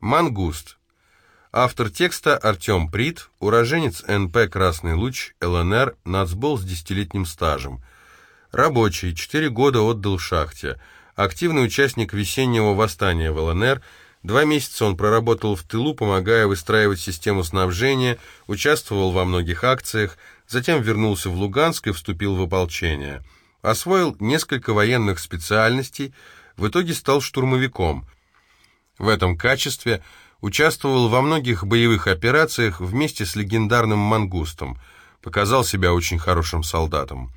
Мангуст. Автор текста Артем Прит, уроженец НП «Красный луч», ЛНР, нацбол с десятилетним стажем. Рабочий, четыре года отдал шахте. Активный участник весеннего восстания в ЛНР. Два месяца он проработал в тылу, помогая выстраивать систему снабжения, участвовал во многих акциях, затем вернулся в Луганск и вступил в ополчение. Освоил несколько военных специальностей, в итоге стал штурмовиком – в этом качестве участвовал во многих боевых операциях вместе с легендарным «Мангустом», показал себя очень хорошим солдатом.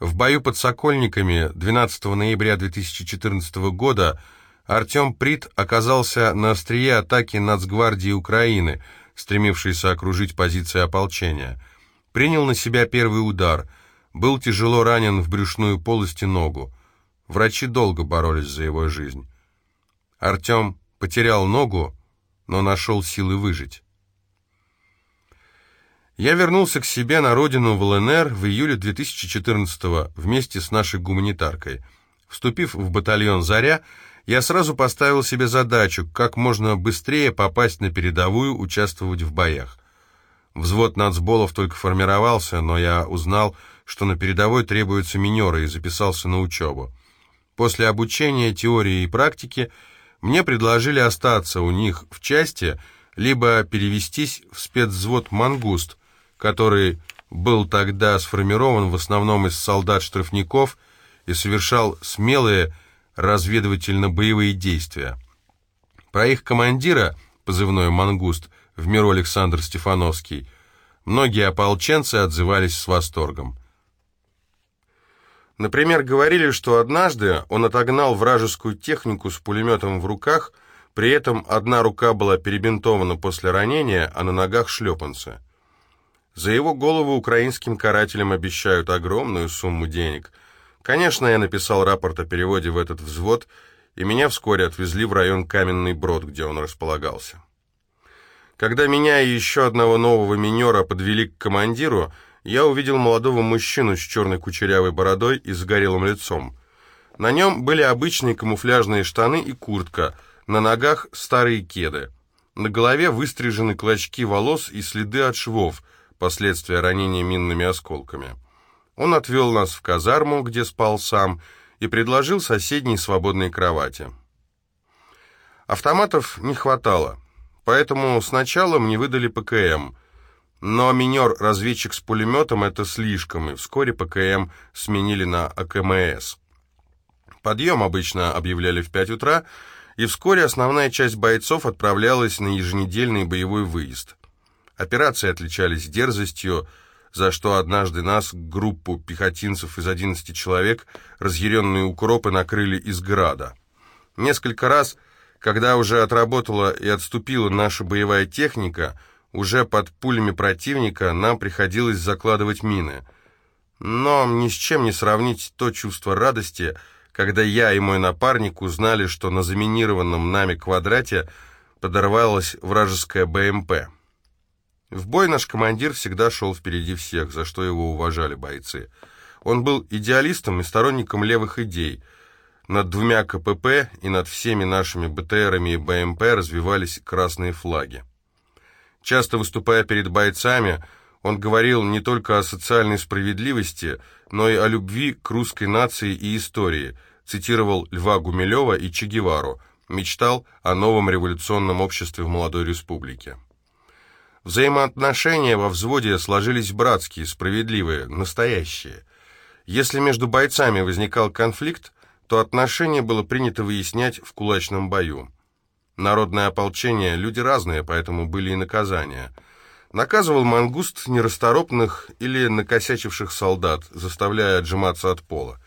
В бою под Сокольниками 12 ноября 2014 года Артем Прит оказался на острие атаки Нацгвардии Украины, стремившейся окружить позиции ополчения. Принял на себя первый удар, был тяжело ранен в брюшную полость и ногу. Врачи долго боролись за его жизнь. Артем потерял ногу, но нашел силы выжить. Я вернулся к себе на родину в ЛНР в июле 2014 вместе с нашей гуманитаркой. Вступив в батальон «Заря», я сразу поставил себе задачу, как можно быстрее попасть на передовую, участвовать в боях. Взвод нацболов только формировался, но я узнал, что на передовой требуются минеры, и записался на учебу. После обучения теории и практики мне предложили остаться у них в части, либо перевестись в спецвзвод «Мангуст», который был тогда сформирован в основном из солдат-штрафников и совершал смелые разведывательно-боевые действия. Про их командира, позывной «Мангуст», в миру Александр Стефановский, многие ополченцы отзывались с восторгом. Например, говорили, что однажды он отогнал вражескую технику с пулеметом в руках, при этом одна рука была перебинтована после ранения, а на ногах шлепанцы. За его голову украинским карателям обещают огромную сумму денег. Конечно, я написал рапорт о переводе в этот взвод, и меня вскоре отвезли в район Каменный Брод, где он располагался. Когда меня и еще одного нового минера подвели к командиру, я увидел молодого мужчину с черной кучерявой бородой и загорелым лицом. На нем были обычные камуфляжные штаны и куртка, на ногах старые кеды. На голове выстрижены клочки волос и следы от швов, последствия ранения минными осколками. Он отвел нас в казарму, где спал сам, и предложил соседней свободной кровати. Автоматов не хватало, поэтому сначала мне выдали ПКМ – но минер-разведчик с пулеметом — это слишком, и вскоре ПКМ сменили на АКМС. Подъем обычно объявляли в 5 утра, и вскоре основная часть бойцов отправлялась на еженедельный боевой выезд. Операции отличались дерзостью, за что однажды нас, группу пехотинцев из 11 человек, разъяренные укропы накрыли из града. Несколько раз, когда уже отработала и отступила наша боевая техника — уже под пулями противника нам приходилось закладывать мины. Но ни с чем не сравнить то чувство радости, когда я и мой напарник узнали, что на заминированном нами квадрате подорвалась вражеская БМП. В бой наш командир всегда шел впереди всех, за что его уважали бойцы. Он был идеалистом и сторонником левых идей. Над двумя КПП и над всеми нашими БТРами и БМП развивались красные флаги. Часто выступая перед бойцами, он говорил не только о социальной справедливости, но и о любви к русской нации и истории, цитировал Льва Гумилева и Че Гевару, мечтал о новом революционном обществе в молодой республике. Взаимоотношения во взводе сложились братские, справедливые, настоящие. Если между бойцами возникал конфликт, то отношения было принято выяснять в кулачном бою. Народное ополчение – люди разные, поэтому были и наказания. Наказывал мангуст нерасторопных или накосячивших солдат, заставляя отжиматься от пола.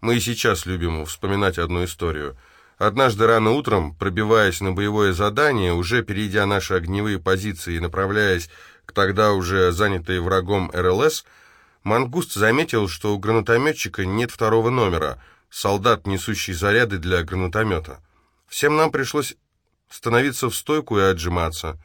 Мы и сейчас любим вспоминать одну историю. Однажды рано утром, пробиваясь на боевое задание, уже перейдя наши огневые позиции и направляясь к тогда уже занятой врагом РЛС, мангуст заметил, что у гранатометчика нет второго номера, солдат, несущий заряды для гранатомета. Всем нам пришлось становиться в стойку и отжиматься.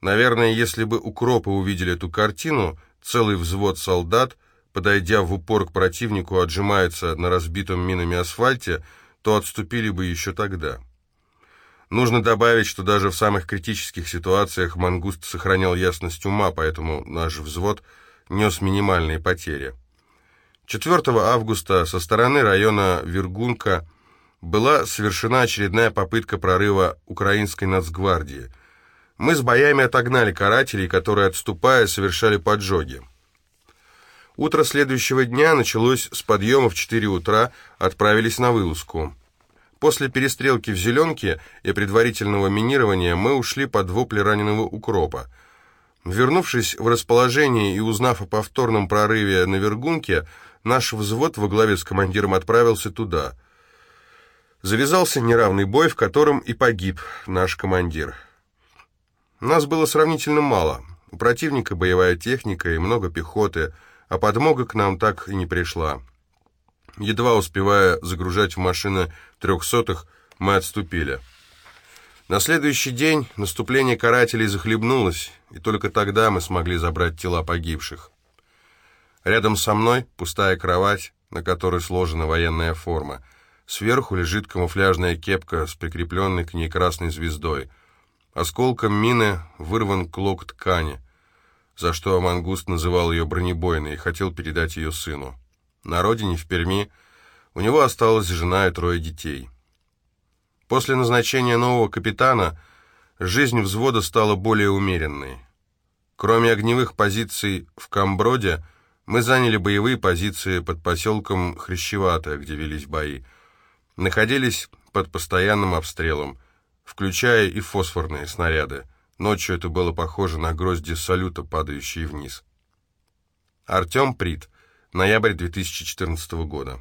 Наверное, если бы укропы увидели эту картину, целый взвод солдат, подойдя в упор к противнику, отжимается на разбитом минами асфальте, то отступили бы еще тогда. Нужно добавить, что даже в самых критических ситуациях Мангуст сохранял ясность ума, поэтому наш взвод нес минимальные потери. 4 августа со стороны района Вергунка была совершена очередная попытка прорыва украинской нацгвардии. Мы с боями отогнали карателей, которые, отступая, совершали поджоги. Утро следующего дня началось с подъема в 4 утра, отправились на вылазку. После перестрелки в «Зеленке» и предварительного минирования мы ушли под вопли раненого укропа. Вернувшись в расположение и узнав о повторном прорыве на Вергунке, наш взвод во главе с командиром отправился туда. Завязался неравный бой, в котором и погиб наш командир. Нас было сравнительно мало. У противника боевая техника и много пехоты, а подмога к нам так и не пришла. Едва успевая загружать в машины трехсотых, мы отступили. На следующий день наступление карателей захлебнулось, и только тогда мы смогли забрать тела погибших. Рядом со мной пустая кровать, на которой сложена военная форма. Сверху лежит камуфляжная кепка с прикрепленной к ней красной звездой. Осколком мины вырван клок ткани, за что Мангуст называл ее бронебойной и хотел передать ее сыну. На родине, в Перми, у него осталась жена и трое детей. После назначения нового капитана жизнь взвода стала более умеренной. Кроме огневых позиций в Камброде, мы заняли боевые позиции под поселком Хрящеватое, где велись бои. Находились под постоянным обстрелом, включая и фосфорные снаряды. Ночью это было похоже на грозди салюта, падающие вниз. Артем Прит. Ноябрь 2014 года.